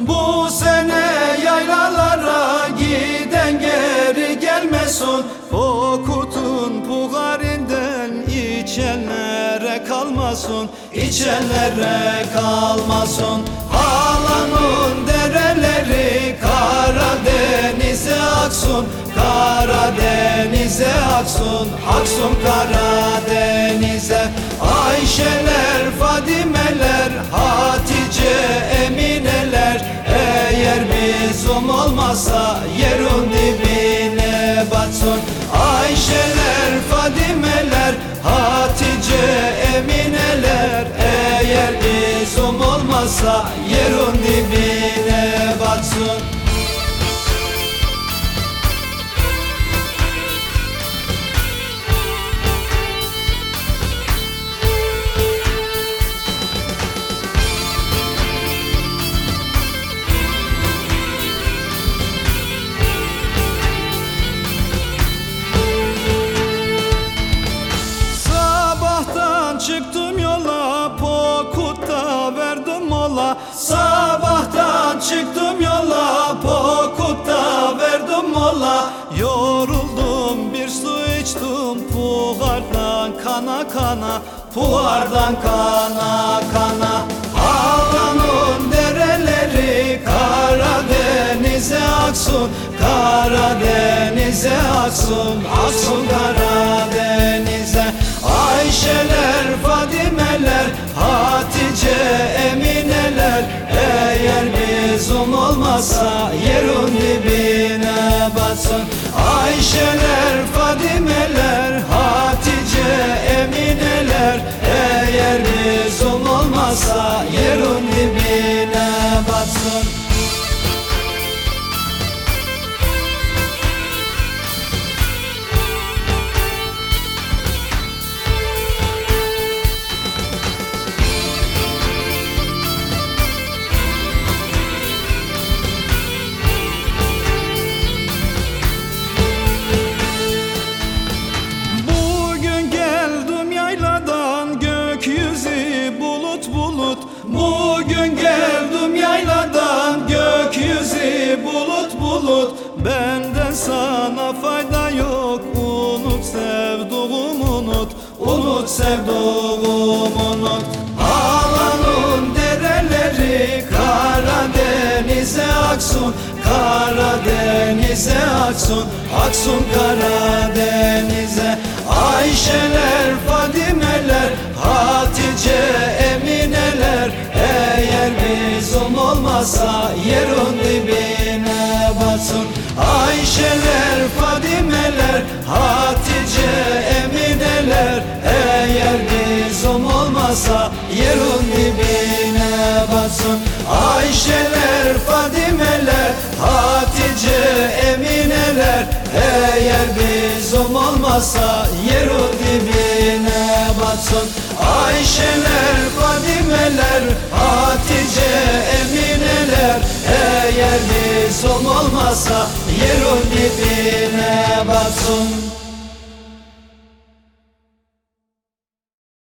Bu sene yaylalara giden geri gelmesin Fokutun pugarinden içenlere kalmasın İçenlere kalmasın Halanın dereleri Karadeniz'e aksın Karadeniz'e aksın Aksın Karadeniz'e. Ayşeler, Fadimeler, Hatice, Emine olmasa Yerin dibine batsın. Ayşeler, Sabahtan çıktım yola Pokut'ta verdim mola. Yoruldum bir su içtim Puhardan kana kana Puhardan kana kana. Ağlanın dereleri Karadeniz'e aksun Karadeniz'e aksun Aksun Karadeniz'e. Ayşeler, Fadimeler Hatice, olmasa Yerin dibine batsın. Ayşeler, Fadimeler Hatice, Emineler Eğer bizim olmasa Bugün geldim yayladan gökyüzü bulut bulut. Benden sana fayda yok unut sevduğum unut. Unut sevduğum unut. Ağlanın dereleri Karadeniz'e aksun. Karadeniz'e aksun Aksun Karadeniz'e. Ayşeler, Fadimeler Hatice, Bizim olmasa Yerin dibine batsın Ayşeler, Fadimeler Hatice, Emineler Eğer bizim olmasa Yerin dibine batsın Ayşeler, Fadimeler Hatice, Emineler Eğer bizim olmasa Yerin dibine batsın Ayşeler, Bizim olmasa Yerin dibine batsın